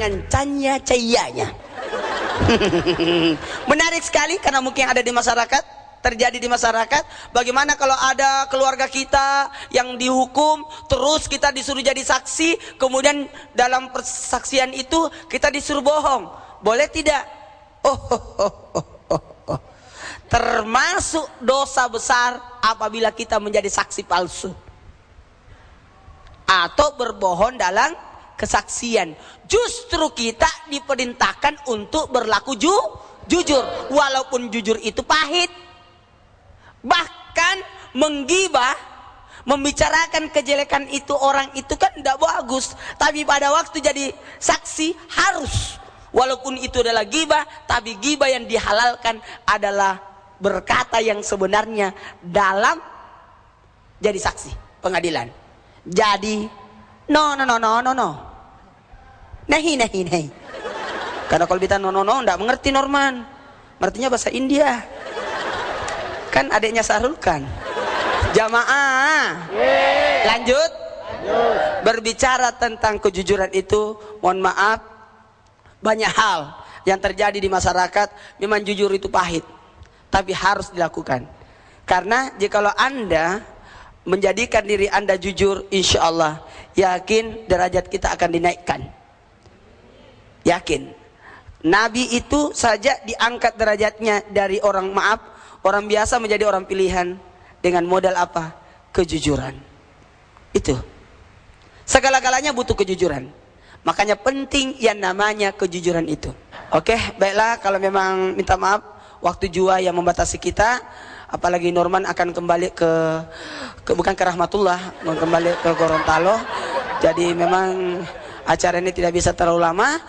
dengan canya cayanya. Menarik sekali karena mungkin ada di masyarakat terjadi di masyarakat. Bagaimana kalau ada keluarga kita yang dihukum terus kita disuruh jadi saksi kemudian dalam persaksian itu kita disuruh bohong. Boleh tidak? Oh, oh, oh, oh, oh, termasuk dosa besar apabila kita menjadi saksi palsu. Atau berbohong dalam kesaksian. Justru kita diperintahkan untuk berlaku ju jujur walaupun jujur itu pahit. Bahkan menggibah membicarakan kejelekan itu orang itu kan tidak bagus. Tapi pada waktu jadi saksi harus. Walaupun itu adalah gibah tapi gibah yang dihalalkan adalah berkata yang sebenarnya dalam jadi saksi pengadilan. Jadi no no no no no no nahi nahi nahi. Karena kalau kita no no no tidak mengerti Norman. Artinya bahasa India. Kan adiknya Sarul kan jamaah. Lanjut. Berbicara tentang kejujuran itu mohon maaf. Banyak hal yang terjadi di masyarakat memang jujur itu pahit. Tapi harus dilakukan. Karena jikalau anda menjadikan diri anda jujur insya Allah yakin derajat kita akan dinaikkan yakin Nabi itu saja diangkat derajatnya dari orang maaf Orang biasa menjadi orang pilihan dengan modal apa? Kejujuran. Itu. Segala-galanya butuh kejujuran. Makanya penting yang namanya kejujuran itu. Oke, baiklah kalau memang minta maaf waktu jua yang membatasi kita apalagi Norman akan kembali ke, ke bukan ke rahmatullah kembali ke Gorontalo jadi memang acara ini tidak bisa terlalu lama.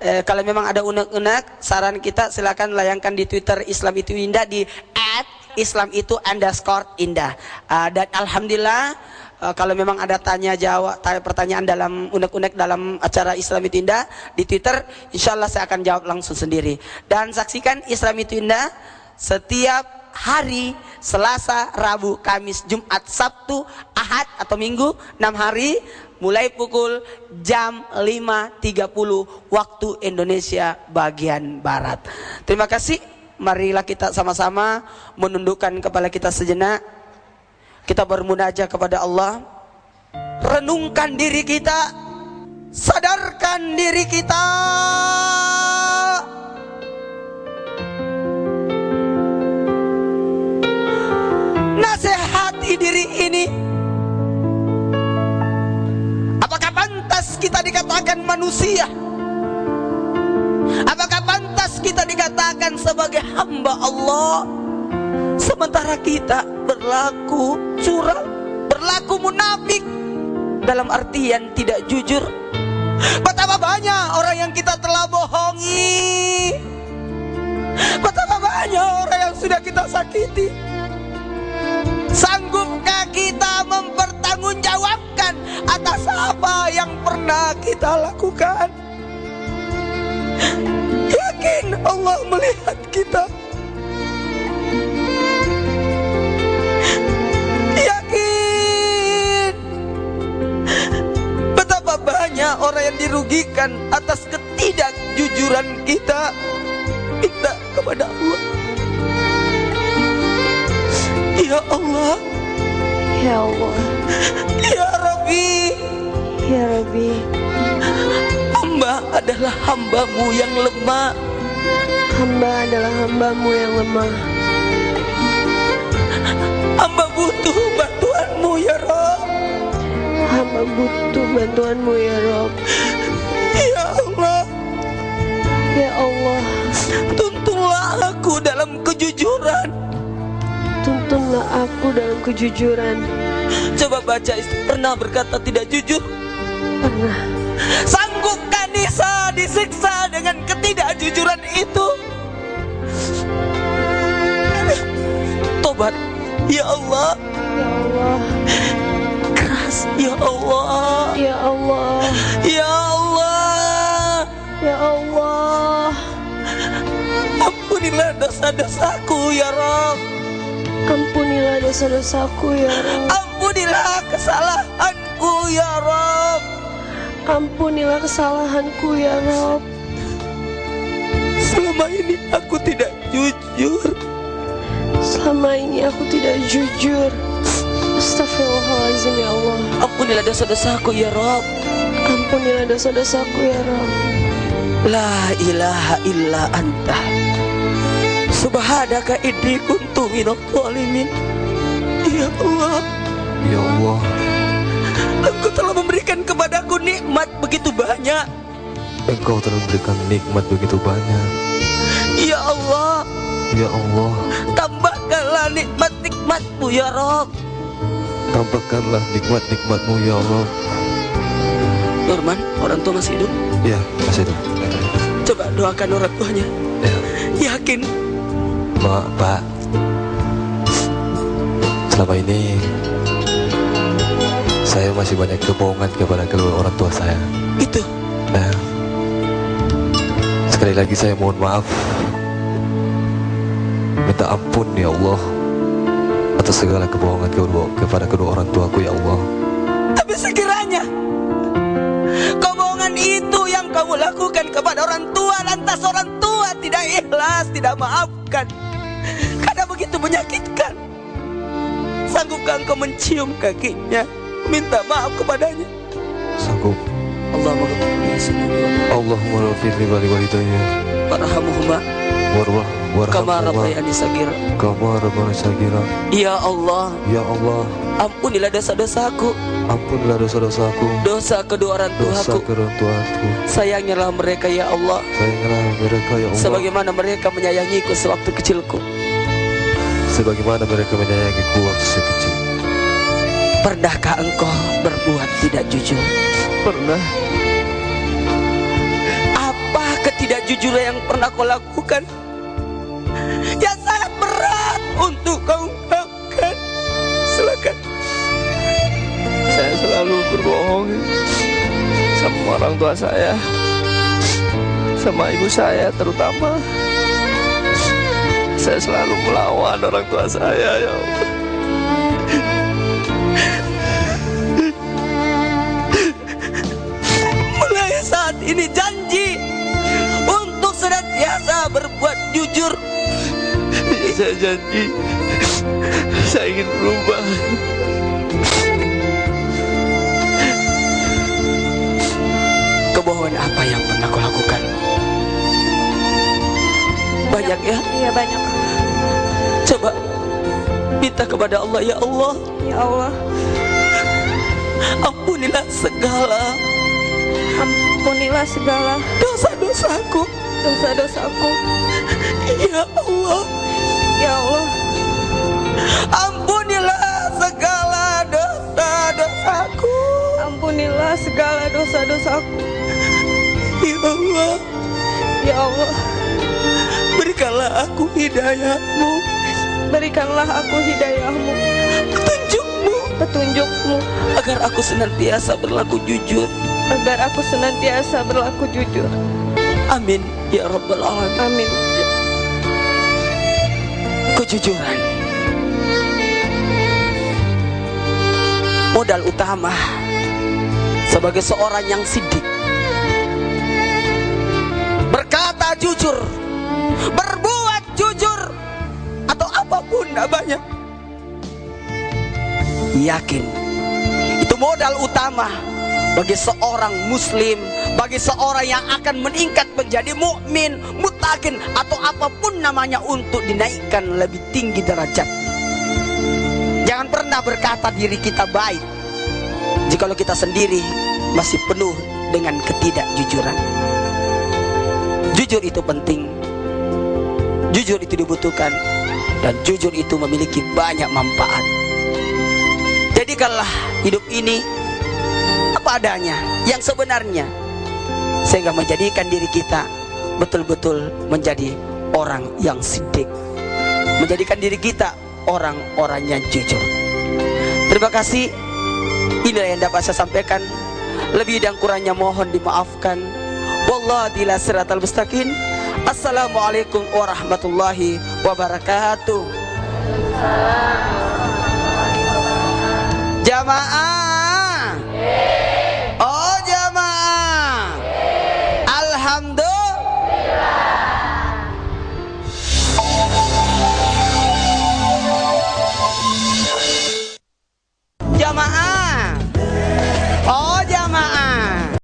Eh, kalau memang ada unek-unek saran kita silakan layangkan di Twitter Islam itu indah di Islam itu underscore indah. Uh, dan alhamdulillah uh, kalau memang ada tanya jawab tanya pertanyaan dalam unek-unek dalam acara Islam itu indah di Twitter insya Allah saya akan jawab langsung sendiri. Dan saksikan Islam itu indah setiap hari Selasa, Rabu, Kamis, Jumat, Sabtu, Ahad atau Minggu 6 hari mulai pukul jam 5.30 waktu Indonesia bagian Barat. Terima kasih marilah kita sama-sama menundukkan kepala kita sejenak. Kita bermunajat kepada Allah. Renungkan diri kita. Sadarkan diri kita. Kita dikatakan manusia? Apakah pantas kita dikatakan sebagai hamba Allah? Sementara kita berlaku curang Berlaku munafik. Dalam artian tidak jujur. Betapa banyak orang yang kita telah bohongi. Betapa banyak orang yang sudah kita sakiti Apa yang pernah kita lakukan? Yakin Allah melihat kita? Yakin? Betapa banyak orang yang dirugikan Atas ketidakjujuran kita. Minta kepada Allah. Ya Allah Ya Allah. Ya Rabbi. Ya Rabbi. Hamba adalah hambamu yang lemah. Hamba adalah hambamu yang lemah. Hamba butuh bantuanmu ya Rob. Hamba butuh bantuanmu ya Rob. Ya Allah. Ya Allah. Tuntunlah aku dalam kejujuran Tuntunlah aku dalam kejujuran. Coba baca pernah berkata tidak jujur? Pernah. Sanggupkah Nisa disiksa dengan ketidakjujuran itu? Tobat Ya Allah. Ya Allah. Keras Ya Allah. Ya Allah. Ya Allah. Ya Allah. Ampunilah dosa-dosaku ya Rob Ampunilah dosa-dosaku ya Rob Ampunilah kesalahanku ya Rob Ampunilah kesalahanku ya Rob. Selama ini aku tidak jujur. Selama ini aku tidak jujur. Astagfirullahaladzim ya Allah. Ampunilah dosa-dosaku ya Rob. Ampunilah dosa-dosaku ya Rob. La ilaha illa anta. Subhanaka inni kuntu minadh dhalimin. Ya Allah, Ya Allah, Engkau telah memberikan kepadaku nikmat begitu banyak. Engkau telah memberikan nikmat begitu banyak. Ya Allah, Ya Allah, tambahkanlah nikmat-nikmatmu ya Rob. tampakkanlah nikmat-nikmatmu ya Allah. Norman, orang tua masih hidup. Ya, masih itu. Coba doakan orang tuanya. Ya, Yakin Mak, Pak. Selama ini saya masih banyak kebohongan kepada kedua orang tua saya. itu. Nah, sekali lagi saya mohon maaf. Minta ampun ya Allah atas segala kebohongan kedua kepada kedua orang tuaku ya Allah. Tapi sekiranya kebohongan itu yang kamu lakukan kepada orang tua lantas orang tua tidak ikhlas, tidak maafkan. Karena begitu menyakitkan. Sanggupkah engkau mencium kakinya, minta maaf kepadanya? Sanggup. Allah mengampuni Allahumma rafirli wali walidayya Warhamuhuma warwah kama warhamhuma rabbayani sagira. kama rabbana sagira. Ya Allah, Ya Allah, ampunilah dosa-dosaku, ampunilah dosa-dosaku, dosa kedua orang dosa tuaku. kedua tuaku. Sayangilah mereka ya Allah, Sayangilah mereka ya Allah. sebagaimana mereka menyayangiku sewaktu kecilku. Sebagaimana mereka menyayangiku waktu saya kecil. Pernahkah engkau berbuat tidak jujur? Pernah. Apa ketidakjujuran yang pernah kau lakukan? Untuk kau ungkapkan. Silakan. Saya selalu berbohong sama orang tua saya, sama ibu saya terutama. Saya selalu melawan orang tua saya ya Allah. Mulai saat ini janji Saya janji saya ingin berubah. Kebohongan apa yang pernah kau lakukan? Banyak ya? Iya banyak. Coba minta kepada Allah ya Allah, Ya Allah. ampunilah segala Ampunilah segala dosa-dosaku. dosa-dosaku. Ya Allah, Ya Allah. ampunilah segala dosa-dosaku. Ampunilah segala dosa-dosaku. Ya Allah, Ya Allah. berikanlah aku hidayahmu, Berikanlah aku hidayahmu, petunjukmu, petunjukmu, agar aku senantiasa berlaku jujur. agar aku senantiasa berlaku jujur. Amin ya rabbal alamin. Amin. Kejujuran. Modal utama sebagai seorang yang sidik. Berkata jujur berbuat jujur atau apa pun namanya. Yakin itu modal utama bagi seorang muslim bagi seorang yang akan meningkat menjadi mukmin mutakin atau apa pun namanya untuk dinaikkan lebih tinggi derajat. Jangan pernah berkata diri kita baik jikalau kita sendiri masih penuh dengan ketidakjujuran. Jujur itu penting. Jujur itu dibutuhkan. Dan jujur itu memiliki banyak manfaat. Jadikanlah hidup ini apa adanya yang sebenarnya sehingga menjadikan diri kita betul-betul menjadi orang yang sidik menjadikan diri kita orang-orang yang jujur. Terima kasih. Inilah yang dapat saya sampaikan. Lebih dan kurangnya mohon dimaafkan. Wallahu ila siratal mustaqim. Assalamualaikum warahmatullahi wabarakatuh. Jamaah